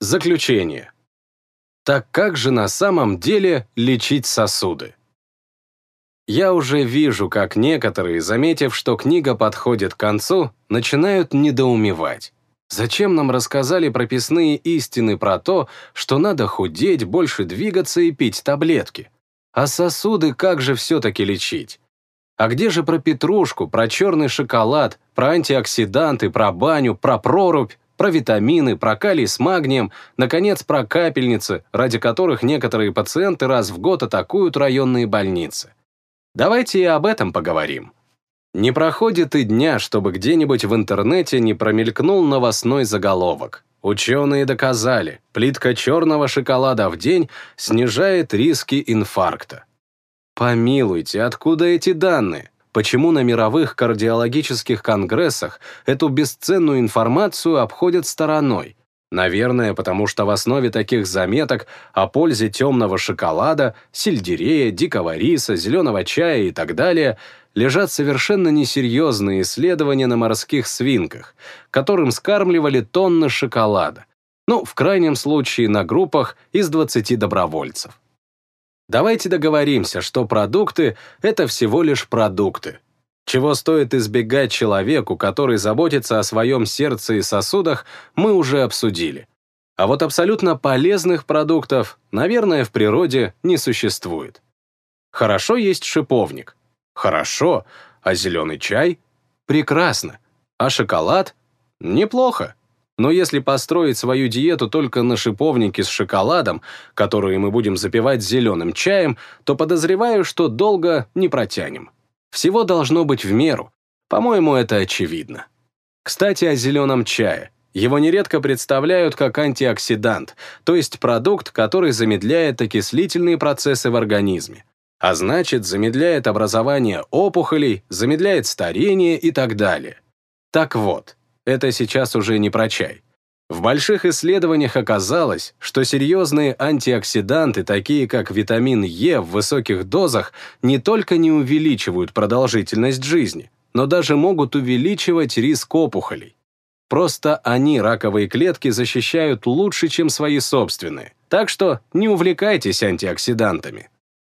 Заключение. Так как же на самом деле лечить сосуды? Я уже вижу, как некоторые, заметив, что книга подходит к концу, начинают недоумевать. Зачем нам рассказали прописные истины про то, что надо худеть, больше двигаться и пить таблетки? А сосуды как же все-таки лечить? А где же про петрушку, про черный шоколад, про антиоксиданты, про баню, про прорубь, про витамины, про калий с магнием, наконец, про капельницы, ради которых некоторые пациенты раз в год атакуют районные больницы? Давайте и об этом поговорим. Не проходит и дня, чтобы где-нибудь в интернете не промелькнул новостной заголовок. Ученые доказали, плитка черного шоколада в день снижает риски инфаркта. Помилуйте, откуда эти данные? Почему на мировых кардиологических конгрессах эту бесценную информацию обходят стороной? Наверное, потому что в основе таких заметок о пользе темного шоколада, сельдерея, дикого риса, зеленого чая и так далее лежат совершенно несерьезные исследования на морских свинках, которым скармливали тонны шоколада, ну, в крайнем случае, на группах из 20 добровольцев. Давайте договоримся, что продукты — это всего лишь продукты, чего стоит избегать человеку, который заботится о своем сердце и сосудах, мы уже обсудили. А вот абсолютно полезных продуктов, наверное, в природе не существует. Хорошо есть шиповник. Хорошо. А зеленый чай? Прекрасно. А шоколад? Неплохо. Но если построить свою диету только на шиповнике с шоколадом, который мы будем запивать зеленым чаем, то подозреваю, что долго не протянем. Всего должно быть в меру. По-моему, это очевидно. Кстати, о зеленом чае. Его нередко представляют как антиоксидант, то есть продукт, который замедляет окислительные процессы в организме. А значит, замедляет образование опухолей, замедляет старение и так далее. Так вот, это сейчас уже не про чай. В больших исследованиях оказалось, что серьезные антиоксиданты, такие как витамин Е в высоких дозах, не только не увеличивают продолжительность жизни, но даже могут увеличивать риск опухолей. Просто они раковые клетки защищают лучше, чем свои собственные. Так что не увлекайтесь антиоксидантами.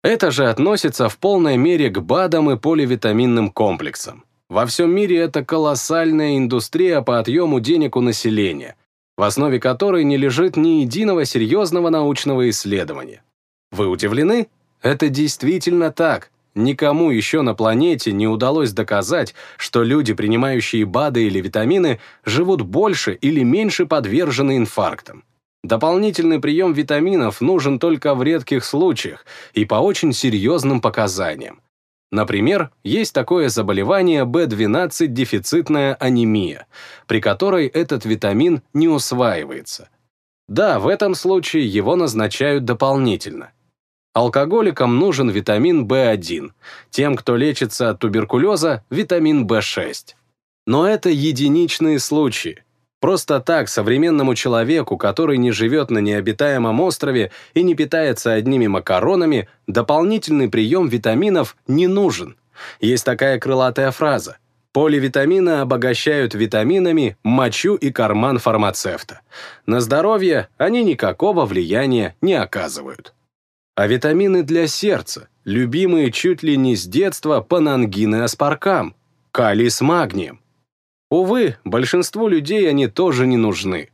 Это же относится в полной мере к БАДам и поливитаминным комплексам. Во всем мире это колоссальная индустрия по отъему денег у населения, в основе которой не лежит ни единого серьезного научного исследования. Вы удивлены? Это действительно так. Никому еще на планете не удалось доказать, что люди, принимающие БАДы или витамины, живут больше или меньше подвержены инфарктам. Дополнительный прием витаминов нужен только в редких случаях и по очень серьезным показаниям. Например, есть такое заболевание B12 дефицитная анемия, при которой этот витамин не усваивается. Да, в этом случае его назначают дополнительно. Алкоголикам нужен витамин В1, тем, кто лечится от туберкулеза, витамин В6. Но это единичные случаи. Просто так современному человеку, который не живет на необитаемом острове и не питается одними макаронами, дополнительный прием витаминов не нужен. Есть такая крылатая фраза. Поливитамины обогащают витаминами мочу и карман фармацевта. На здоровье они никакого влияния не оказывают. А витамины для сердца, любимые чуть ли не с детства панангины аспаркам, калий с магнием, Увы, большинству людей они тоже не нужны.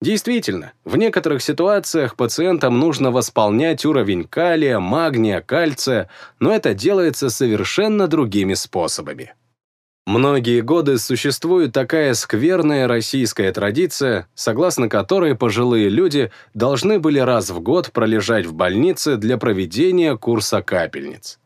Действительно, в некоторых ситуациях пациентам нужно восполнять уровень калия, магния, кальция, но это делается совершенно другими способами. Многие годы существует такая скверная российская традиция, согласно которой пожилые люди должны были раз в год пролежать в больнице для проведения курса капельниц.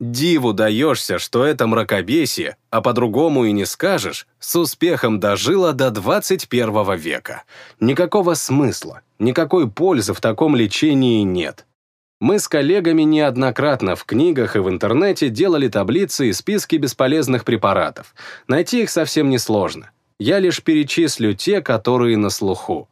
Диву даешься, что это мракобесие, а по-другому и не скажешь, с успехом дожила до 21 века. Никакого смысла, никакой пользы в таком лечении нет. Мы с коллегами неоднократно в книгах и в интернете делали таблицы и списки бесполезных препаратов. Найти их совсем несложно. Я лишь перечислю те, которые на слуху.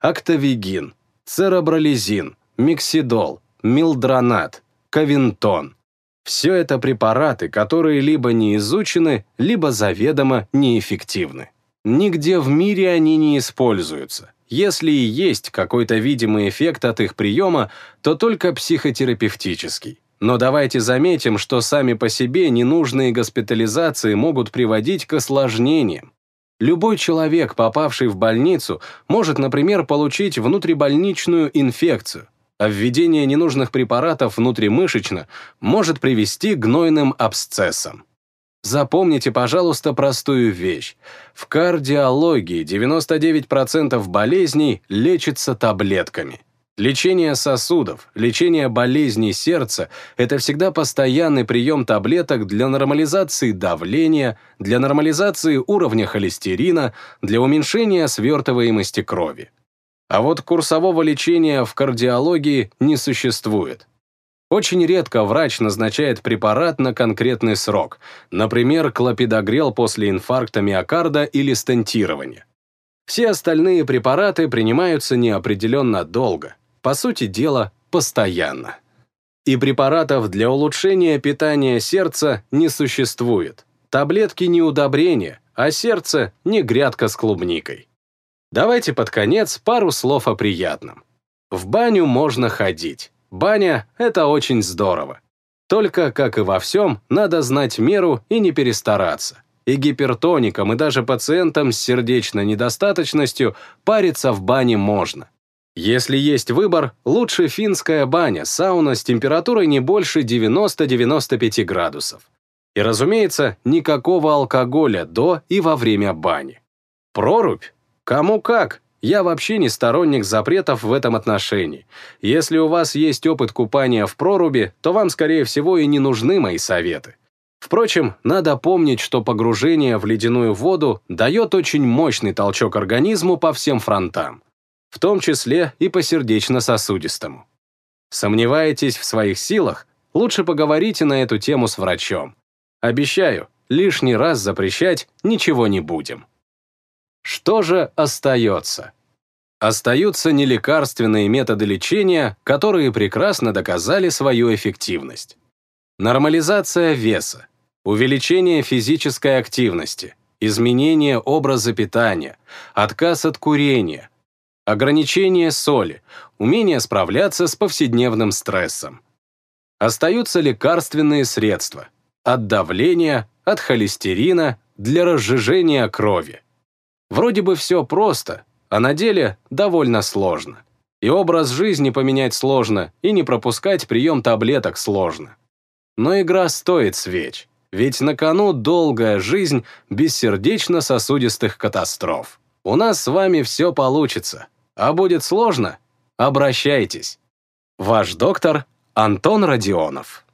Актовигин, церебролизин, миксидол, милдронат, кавинтон – все это препараты, которые либо не изучены, либо заведомо неэффективны. Нигде в мире они не используются. Если и есть какой-то видимый эффект от их приема, то только психотерапевтический. Но давайте заметим, что сами по себе ненужные госпитализации могут приводить к осложнениям. Любой человек, попавший в больницу, может, например, получить внутрибольничную инфекцию, а введение ненужных препаратов внутримышечно может привести к гнойным абсцессам. Запомните, пожалуйста, простую вещь. В кардиологии 99% болезней лечится таблетками. Лечение сосудов, лечение болезней сердца – это всегда постоянный прием таблеток для нормализации давления, для нормализации уровня холестерина, для уменьшения свертываемости крови. А вот курсового лечения в кардиологии не существует. Очень редко врач назначает препарат на конкретный срок, например, клопидогрел после инфаркта миокарда или стентирования. Все остальные препараты принимаются неопределенно долго, по сути дела, постоянно. И препаратов для улучшения питания сердца не существует. Таблетки не удобрение, а сердце не грядка с клубникой. Давайте под конец пару слов о приятном. В баню можно ходить. Баня — это очень здорово. Только, как и во всем, надо знать меру и не перестараться. И гипертоникам, и даже пациентам с сердечной недостаточностью париться в бане можно. Если есть выбор, лучше финская баня, сауна с температурой не больше 90-95 градусов. И, разумеется, никакого алкоголя до и во время бани. Прорубь Кому как. Я вообще не сторонник запретов в этом отношении. Если у вас есть опыт купания в проруби, то вам, скорее всего, и не нужны мои советы. Впрочем, надо помнить, что погружение в ледяную воду дает очень мощный толчок организму по всем фронтам, в том числе и по сердечно-сосудистому. Сомневаетесь в своих силах? Лучше поговорите на эту тему с врачом. Обещаю, лишний раз запрещать ничего не будем. Что же остается? Остаются нелекарственные методы лечения, которые прекрасно доказали свою эффективность. Нормализация веса, увеличение физической активности, изменение образа питания, отказ от курения, ограничение соли, умение справляться с повседневным стрессом. Остаются лекарственные средства от давления, от холестерина, для разжижения крови. Вроде бы все просто, а на деле довольно сложно. И образ жизни поменять сложно, и не пропускать прием таблеток сложно. Но игра стоит свеч, ведь на кону долгая жизнь бессердечно-сосудистых катастроф. У нас с вами все получится, а будет сложно? Обращайтесь. Ваш доктор Антон Родионов